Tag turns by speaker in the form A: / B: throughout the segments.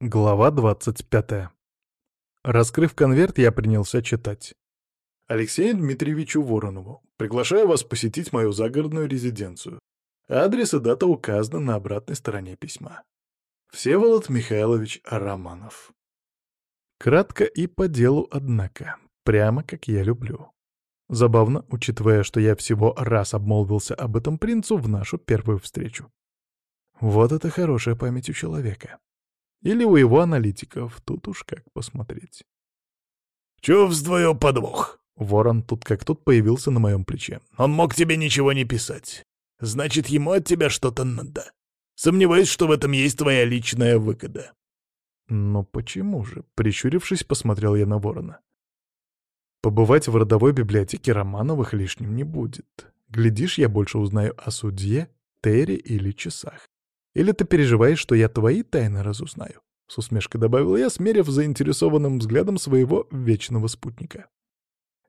A: Глава 25. Раскрыв конверт, я принялся читать. Алексею Дмитриевичу Воронову. Приглашаю вас посетить мою загородную резиденцию. Адрес и дата указаны на обратной стороне письма. Всеволод Михайлович Романов. Кратко и по делу, однако. Прямо как я люблю. Забавно, учитывая, что я всего раз обмолвился об этом принцу в нашу первую встречу. Вот это хорошая память у человека. Или у его аналитиков, тут уж как посмотреть.
B: «Чувствую подвох».
A: Ворон тут как тут появился на моем плече.
B: «Он мог тебе ничего не писать. Значит, ему от тебя что-то надо. Сомневаюсь, что в этом есть твоя личная выгода».
A: «Но почему же?» — прищурившись, посмотрел я на ворона. «Побывать в родовой библиотеке Романовых лишним не будет. Глядишь, я больше узнаю о судье, Терри или часах. Или ты переживаешь, что я твои тайны разузнаю?» С усмешкой добавил я, смерив заинтересованным взглядом своего вечного спутника.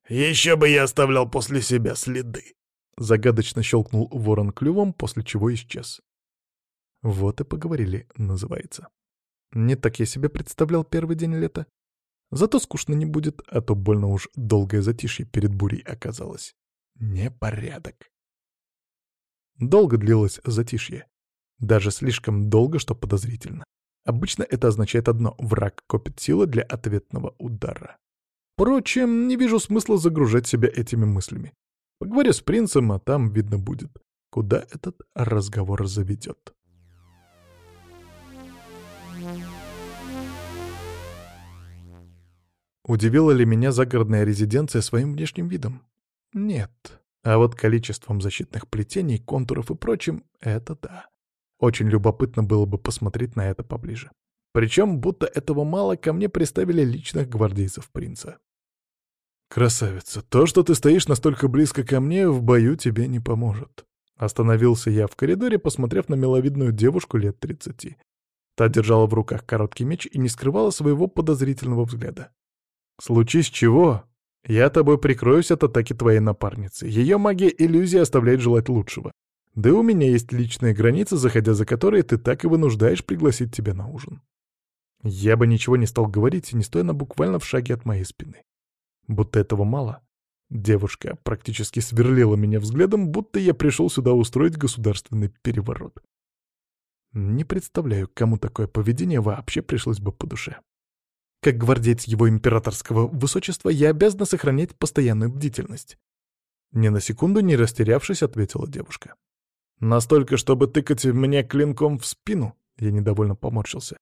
B: «Еще бы я оставлял после себя следы!»
A: Загадочно щелкнул ворон клювом, после чего исчез. «Вот и поговорили», называется. Не так я себе представлял первый день лета. Зато скучно не будет, а то больно уж долгое затишье перед бурей оказалось. Непорядок. Долго длилось затишье. Даже слишком долго, что подозрительно. Обычно это означает одно — враг копит силы для ответного удара. Впрочем, не вижу смысла загружать себя этими мыслями. Поговорю с принцем, а там видно будет, куда этот разговор заведет. Удивила ли меня загородная резиденция своим внешним видом? Нет. А вот количеством защитных плетений, контуров и прочим — это да. Очень любопытно было бы посмотреть на это поближе. Причем, будто этого мало, ко мне приставили личных гвардейцев принца. «Красавица, то, что ты стоишь настолько близко ко мне, в бою тебе не поможет». Остановился я в коридоре, посмотрев на миловидную девушку лет тридцати. Та держала в руках короткий меч и не скрывала своего подозрительного взгляда. «Случись чего, я тобой прикроюсь от атаки твоей напарницы. Ее магия иллюзии оставляет желать лучшего. Да у меня есть личные границы, заходя за которые ты так и вынуждаешь пригласить тебя на ужин. Я бы ничего не стал говорить, не стоя на буквально в шаге от моей спины. Будто этого мало. Девушка практически сверлила меня взглядом, будто я пришел сюда устроить государственный переворот. Не представляю, кому такое поведение вообще пришлось бы по душе. Как гвардейц его императорского высочества, я обязана сохранять постоянную бдительность. Ни на секунду не растерявшись, ответила девушка. Настолько, чтобы тыкать мне клинком в спину? Я недовольно поморщился.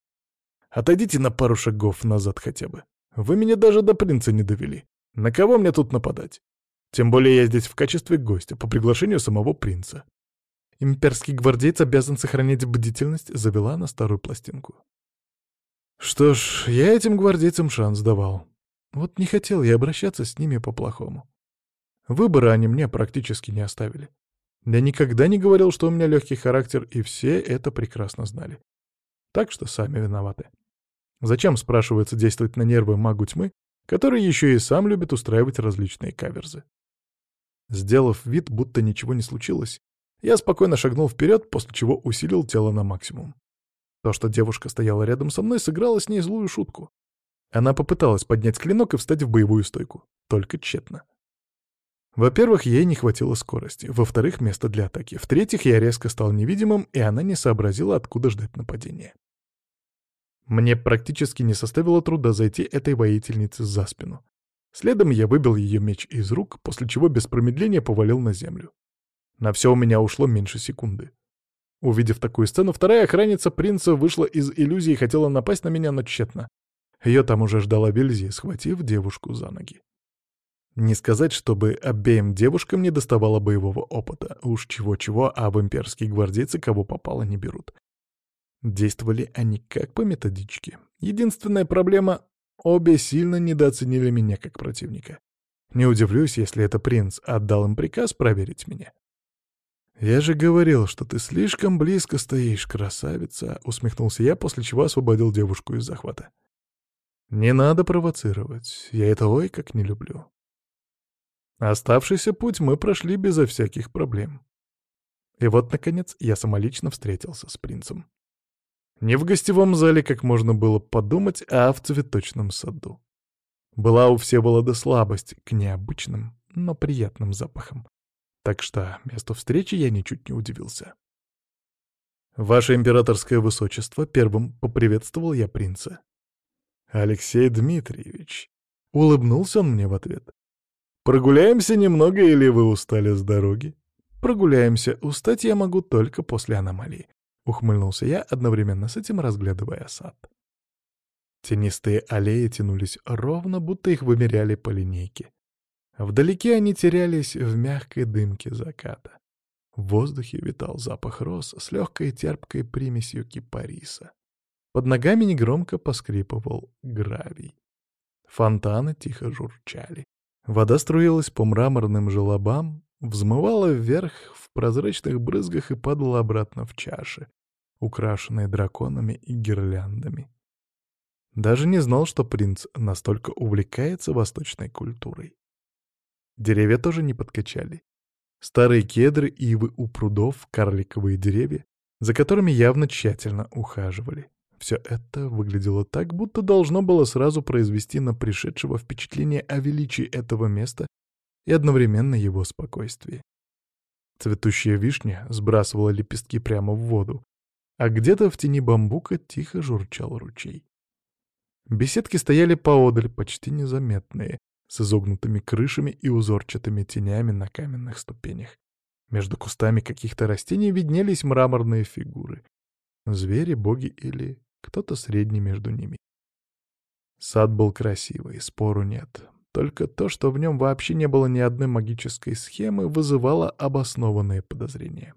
A: Отойдите на пару шагов назад хотя бы. Вы меня даже до принца не довели. На кого мне тут нападать? Тем более я здесь в качестве гостя, по приглашению самого принца. Имперский гвардейц обязан сохранять бдительность, завела на старую пластинку. Что ж, я этим гвардейцам шанс давал. Вот не хотел я обращаться с ними по-плохому. Выбора они мне практически не оставили. Я никогда не говорил, что у меня легкий характер, и все это прекрасно знали. Так что сами виноваты. Зачем, спрашивается, действовать на нервы магу тьмы, который еще и сам любит устраивать различные каверзы? Сделав вид, будто ничего не случилось, я спокойно шагнул вперед, после чего усилил тело на максимум. То, что девушка стояла рядом со мной, сыграла с ней злую шутку. Она попыталась поднять клинок и встать в боевую стойку. Только тщетно. Во-первых, ей не хватило скорости. Во-вторых, места для атаки. В-третьих, я резко стал невидимым, и она не сообразила, откуда ждать нападения. Мне практически не составило труда зайти этой воительнице за спину. Следом я выбил ее меч из рук, после чего без промедления повалил на землю. На все у меня ушло меньше секунды. Увидев такую сцену, вторая охранница принца вышла из иллюзии и хотела напасть на меня, но тщетно. Ее там уже ждала Вельзи, схватив девушку за ноги. Не сказать, чтобы обеим девушкам не доставало боевого опыта. Уж чего-чего, а в имперские гвардейцы кого попало не берут. Действовали они как по методичке. Единственная проблема — обе сильно недооценили меня как противника. Не удивлюсь, если это принц отдал им приказ проверить меня. «Я же говорил, что ты слишком близко стоишь, красавица», — усмехнулся я, после чего освободил девушку из захвата. «Не надо провоцировать, я это ой как не люблю». Оставшийся путь мы прошли безо всяких проблем. И вот, наконец, я самолично встретился с принцем. Не в гостевом зале, как можно было подумать, а в цветочном саду. Была у Всеволода слабость к необычным, но приятным запахам. Так что месту встречи я ничуть не удивился. «Ваше императорское высочество», — первым поприветствовал я принца. «Алексей Дмитриевич», — улыбнулся он мне в ответ. «Прогуляемся немного или вы устали с дороги?» «Прогуляемся. Устать я могу только после аномалии», — ухмыльнулся я, одновременно с этим разглядывая сад. Тенистые аллеи тянулись ровно, будто их вымеряли по линейке. Вдалеке они терялись в мягкой дымке заката. В воздухе витал запах роз с легкой терпкой примесью кипариса. Под ногами негромко поскрипывал гравий. Фонтаны тихо журчали. Вода струилась по мраморным желобам, взмывала вверх в прозрачных брызгах и падала обратно в чаши, украшенные драконами и гирляндами. Даже не знал, что принц настолько увлекается восточной культурой. Деревья тоже не подкачали. Старые кедры, ивы у прудов, карликовые деревья, за которыми явно тщательно ухаживали. Все это выглядело так, будто должно было сразу произвести на пришедшего впечатление о величии этого места и одновременно его спокойствии. Цветущая вишня сбрасывала лепестки прямо в воду, а где-то в тени бамбука тихо журчал ручей. Беседки стояли поодаль, почти незаметные, с изогнутыми крышами и узорчатыми тенями на каменных ступенях. Между кустами каких-то растений виднелись мраморные фигуры. Звери, боги или кто-то средний между ними. Сад был красивый, спору нет. Только то, что в нем вообще не было ни одной магической схемы, вызывало обоснованные подозрения.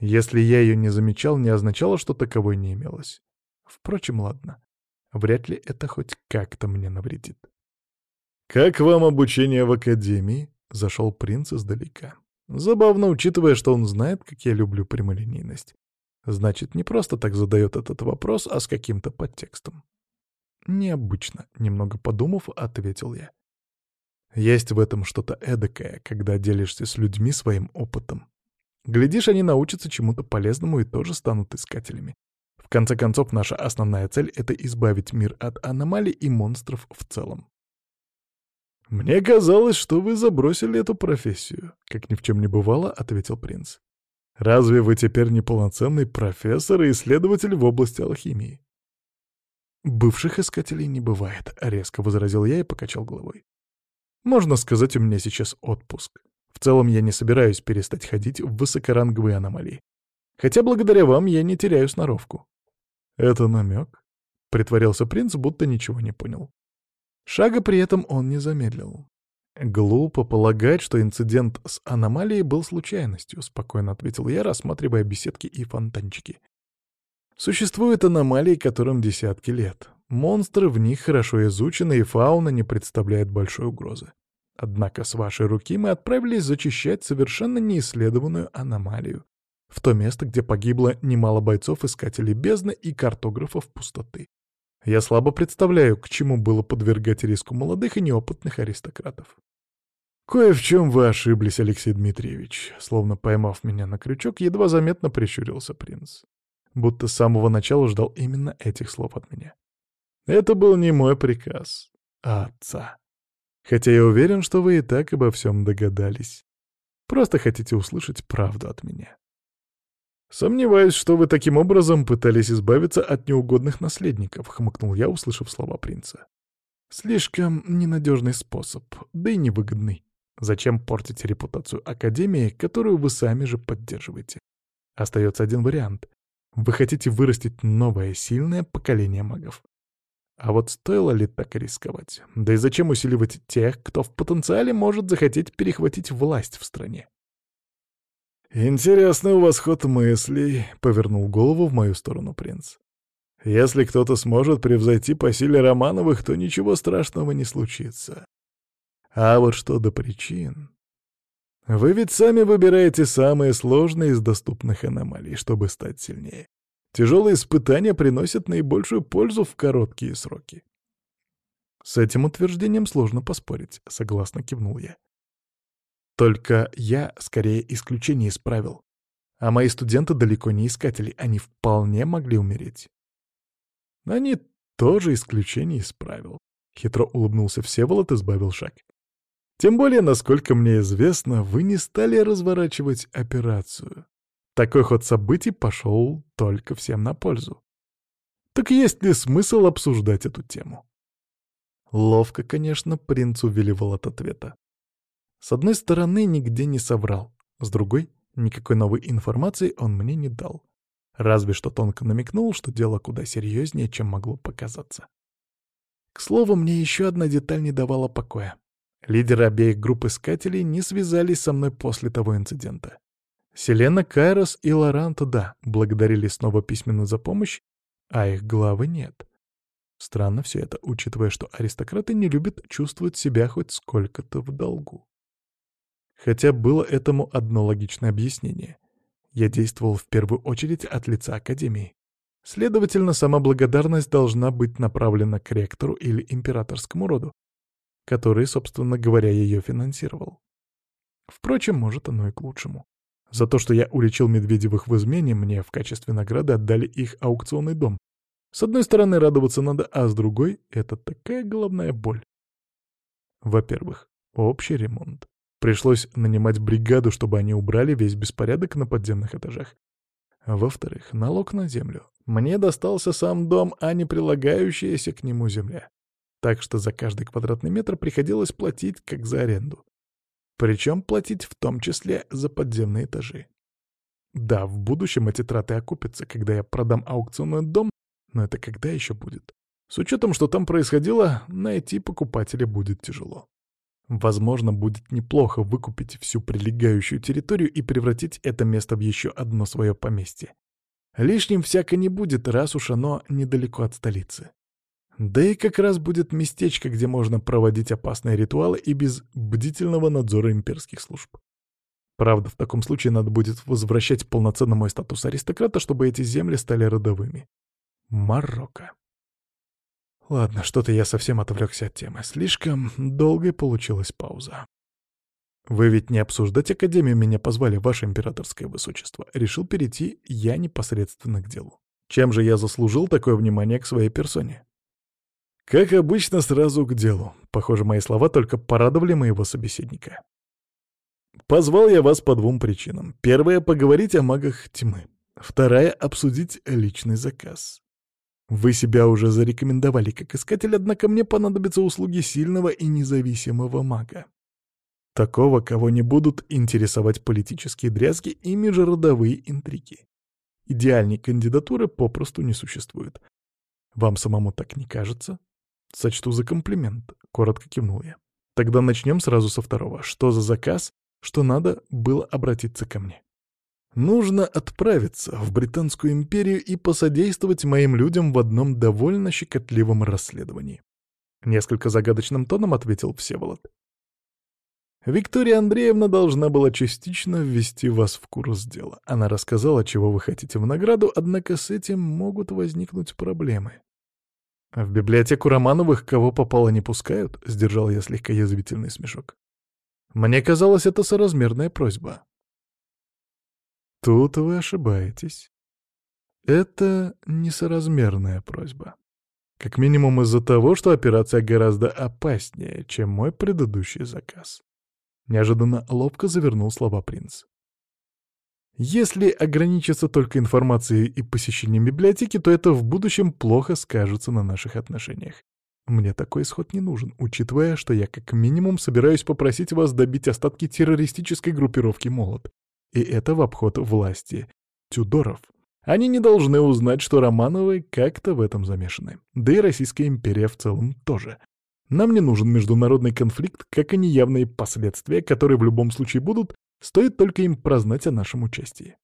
A: Если я ее не замечал, не означало, что таковой не имелось. Впрочем, ладно. Вряд ли это хоть как-то мне навредит. «Как вам обучение в академии?» — зашел принц издалека. Забавно, учитывая, что он знает, как я люблю прямолинейность. Значит, не просто так задает этот вопрос, а с каким-то подтекстом. «Необычно», — немного подумав, ответил я. Есть в этом что-то эдакое, когда делишься с людьми своим опытом. Глядишь, они научатся чему-то полезному и тоже станут искателями. В конце концов, наша основная цель — это избавить мир от аномалий и монстров в целом. «Мне казалось, что вы забросили эту профессию», — как ни в чем не бывало, — ответил принц. «Разве вы теперь не полноценный профессор и исследователь в области алхимии?» «Бывших искателей не бывает», — резко возразил я и покачал головой. «Можно сказать, у меня сейчас отпуск. В целом я не собираюсь перестать ходить в высокоранговые аномалии. Хотя благодаря вам я не теряю сноровку». «Это намек?» — притворился принц, будто ничего не понял. Шага при этом он не замедлил. «Глупо полагать, что инцидент с аномалией был случайностью», — спокойно ответил я, рассматривая беседки и фонтанчики. «Существуют аномалии, которым десятки лет. Монстры в них хорошо изучены, и фауна не представляет большой угрозы. Однако с вашей руки мы отправились зачищать совершенно неисследованную аномалию. В то место, где погибло немало бойцов-искателей бездны и картографов пустоты. Я слабо представляю, к чему было подвергать риску молодых и неопытных аристократов. «Кое в чем вы ошиблись, Алексей Дмитриевич», словно поймав меня на крючок, едва заметно прищурился принц. Будто с самого начала ждал именно этих слов от меня. Это был не мой приказ, а отца. Хотя я уверен, что вы и так обо всем догадались. Просто хотите услышать правду от меня. «Сомневаюсь, что вы таким образом пытались избавиться от неугодных наследников», — хмыкнул я, услышав слова принца. «Слишком ненадежный способ, да и невыгодный. Зачем портить репутацию Академии, которую вы сами же поддерживаете? Остается один вариант. Вы хотите вырастить новое сильное поколение магов. А вот стоило ли так рисковать? Да и зачем усиливать тех, кто в потенциале может захотеть перехватить власть в стране? «Интересный у вас ход мыслей», — повернул голову в мою сторону принц. «Если кто-то сможет превзойти по силе Романовых, то ничего страшного не случится. А вот что до причин... Вы ведь сами выбираете самые сложные из доступных аномалий, чтобы стать сильнее. Тяжелые испытания приносят наибольшую пользу в короткие сроки». «С этим утверждением сложно поспорить», — согласно кивнул я. Только я скорее исключение из правил. А мои студенты далеко не искатели, они вполне могли умереть. Они тоже исключение из правил. Хитро улыбнулся Всеволод и сбавил шаг. Тем более, насколько мне известно, вы не стали разворачивать операцию. Такой ход событий пошел только всем на пользу. Так есть ли смысл обсуждать эту тему? Ловко, конечно, принц увиливал от ответа. С одной стороны, нигде не соврал, с другой — никакой новой информации он мне не дал. Разве что тонко намекнул, что дело куда серьезнее, чем могло показаться. К слову, мне еще одна деталь не давала покоя. Лидеры обеих групп искателей не связались со мной после того инцидента. Селена Кайрос и Лоранто, да, благодарили снова письменно за помощь, а их главы нет. Странно все это, учитывая, что аристократы не любят чувствовать себя хоть сколько-то в долгу. Хотя было этому одно логичное объяснение. Я действовал в первую очередь от лица Академии. Следовательно, сама благодарность должна быть направлена к ректору или императорскому роду, который, собственно говоря, ее финансировал. Впрочем, может, оно и к лучшему. За то, что я уличил Медведевых в измене, мне в качестве награды отдали их аукционный дом. С одной стороны, радоваться надо, а с другой — это такая головная боль. Во-первых, общий ремонт. Пришлось нанимать бригаду, чтобы они убрали весь беспорядок на подземных этажах. Во-вторых, налог на землю. Мне достался сам дом, а не прилагающаяся к нему земля так что за каждый квадратный метр приходилось платить как за аренду. Причем платить в том числе за подземные этажи. Да, в будущем эти траты окупятся, когда я продам аукционный дом, но это когда еще будет? С учетом, что там происходило, найти покупателя будет тяжело. Возможно, будет неплохо выкупить всю прилегающую территорию и превратить это место в еще одно свое поместье. Лишним всяко не будет, раз уж оно недалеко от столицы. Да и как раз будет местечко, где можно проводить опасные ритуалы и без бдительного надзора имперских служб. Правда, в таком случае надо будет возвращать полноценно мой статус аристократа, чтобы эти земли стали родовыми. Марокко. Ладно, что-то я совсем отвлекся от темы. Слишком долгой получилась пауза. «Вы ведь не обсуждать Академию меня позвали, Ваше Императорское Высочество. Решил перейти я непосредственно к делу. Чем же я заслужил такое внимание к своей персоне?» Как обычно, сразу к делу. Похоже, мои слова только порадовали моего собеседника. Позвал я вас по двум причинам. Первая — поговорить о магах тьмы. Вторая — обсудить личный заказ. Вы себя уже зарекомендовали как искатель, однако мне понадобятся услуги сильного и независимого мага. Такого, кого не будут интересовать политические дрязги и межродовые интриги. Идеальной кандидатуры попросту не существует. Вам самому так не кажется? Сочту за комплимент, коротко кивнул я. Тогда начнем сразу со второго. Что за заказ? Что надо было обратиться ко мне? Нужно отправиться в Британскую империю и посодействовать моим людям в одном довольно щекотливом расследовании. Несколько загадочным тоном ответил Всеволод. Виктория Андреевна должна была частично ввести вас в курс дела. Она рассказала, чего вы хотите в награду, однако с этим могут возникнуть проблемы. «В библиотеку Романовых кого попало не пускают?» — сдержал я слегка язвительный смешок. «Мне казалось, это соразмерная просьба». «Тут вы ошибаетесь. Это несоразмерная просьба. Как минимум из-за того, что операция гораздо опаснее, чем мой предыдущий заказ». Неожиданно ловко завернул слова принц. Если ограничиться только информацией и посещением библиотеки, то это в будущем плохо скажется на наших отношениях. Мне такой исход не нужен, учитывая, что я как минимум собираюсь попросить вас добить остатки террористической группировки «Молот». И это в обход власти Тюдоров. Они не должны узнать, что Романовы как-то в этом замешаны. Да и Российская империя в целом тоже. Нам не нужен международный конфликт, как и неявные последствия, которые в любом случае будут, Стоит только им прознать о нашем участии.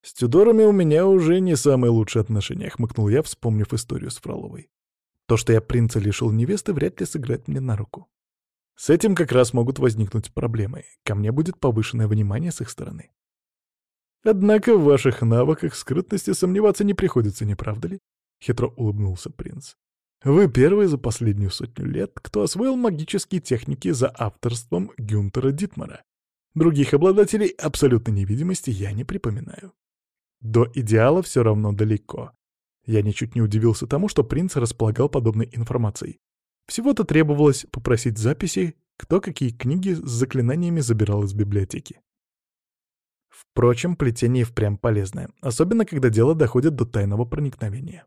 A: «С Тюдорами у меня уже не самые лучшие отношения», — хмыкнул я, вспомнив историю с Фроловой. То, что я принца лишил невесты, вряд ли сыграет мне на руку. С этим как раз могут возникнуть проблемы. Ко мне будет повышенное внимание с их стороны. Однако в ваших навыках скрытности сомневаться не приходится, не правда ли? Хитро улыбнулся принц. Вы первый за последнюю сотню лет, кто освоил магические техники за авторством Гюнтера Дитмара. Других обладателей абсолютной невидимости я не припоминаю. До идеала все равно далеко. Я ничуть не удивился тому, что принц располагал подобной информацией. Всего-то требовалось попросить записи, кто какие книги с заклинаниями забирал из библиотеки. Впрочем, плетение впрямь полезное, особенно когда дело доходит до тайного проникновения.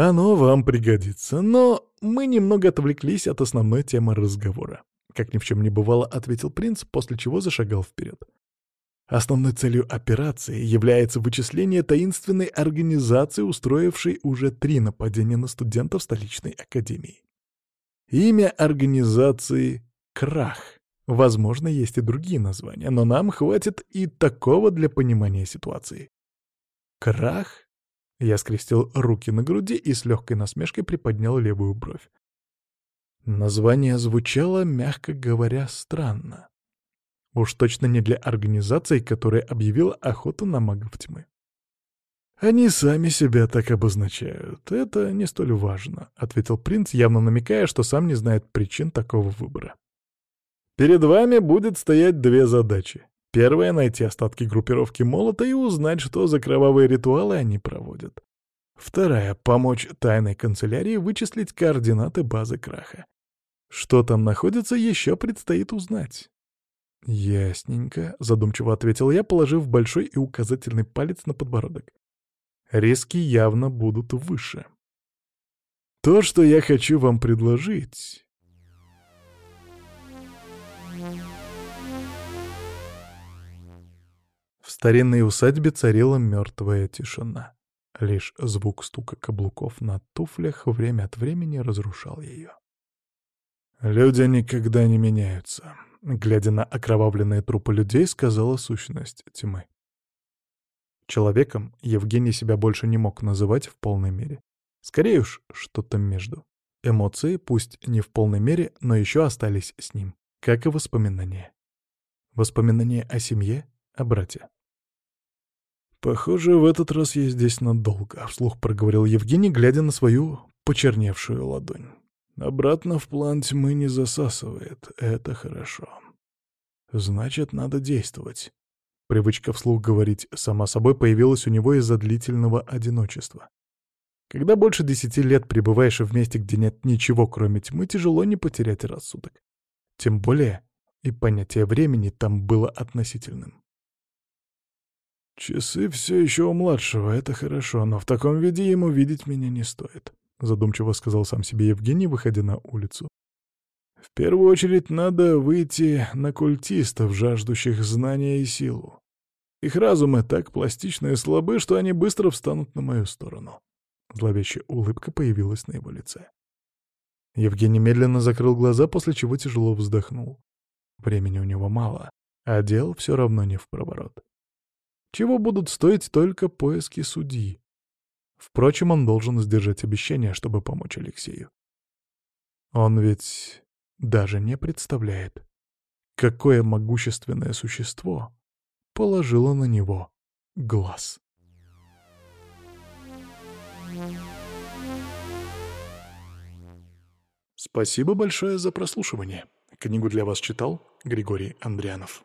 A: Оно вам пригодится, но мы немного отвлеклись от основной темы разговора. Как ни в чем не бывало, ответил принц, после чего зашагал вперед. Основной целью операции является вычисление таинственной организации, устроившей уже три нападения на студентов столичной академии. Имя организации — Крах. Возможно, есть и другие названия, но нам хватит и такого для понимания ситуации. Крах? Я скрестил руки на груди и с легкой насмешкой приподнял левую бровь. Название звучало, мягко говоря, странно. Уж точно не для организации, которая объявила охоту на магов тьмы. «Они сами себя так обозначают. Это не столь важно», — ответил принц, явно намекая, что сам не знает причин такого выбора. «Перед вами будет стоять две задачи. Первая — найти остатки группировки Молота и узнать, что за кровавые ритуалы они проводят. Вторая — помочь тайной канцелярии вычислить координаты базы Краха. Что там находится, еще предстоит узнать. «Ясненько», — задумчиво ответил я, положив большой и указательный палец на подбородок. «Риски явно будут выше. То, что я хочу вам предложить...» В старинной усадьбе царила мертвая тишина. Лишь звук стука каблуков на туфлях время от времени разрушал ее. «Люди никогда не меняются», глядя на окровавленные трупы людей, сказала сущность тьмы. Человеком Евгений себя больше не мог называть в полной мере. Скорее уж, что-то между. Эмоции, пусть не в полной мере, но еще остались с ним, как и воспоминания. Воспоминания о семье, о брате. «Похоже, в этот раз я здесь надолго», — вслух проговорил Евгений, глядя на свою почерневшую ладонь. Обратно в план тьмы не засасывает. Это хорошо. Значит, надо действовать. Привычка вслух говорить сама собой появилась у него из-за длительного одиночества. Когда больше десяти лет пребываешь в месте, где нет ничего, кроме тьмы, тяжело не потерять рассудок. Тем более и понятие времени там было относительным. Часы все еще у младшего, это хорошо, но в таком виде ему видеть меня не стоит. — задумчиво сказал сам себе Евгений, выходя на улицу. «В первую очередь надо выйти на культистов, жаждущих знания и силу. Их разумы так пластичны и слабы, что они быстро встанут на мою сторону». Зловещая улыбка появилась на его лице. Евгений медленно закрыл глаза, после чего тяжело вздохнул. Времени у него мало, а дел все равно не в проворот. Чего будут стоить только поиски судьи? Впрочем, он должен сдержать обещание, чтобы помочь Алексею. Он ведь даже не представляет, какое могущественное существо положило на него глаз. Спасибо большое за прослушивание. Книгу для вас читал Григорий Андрианов.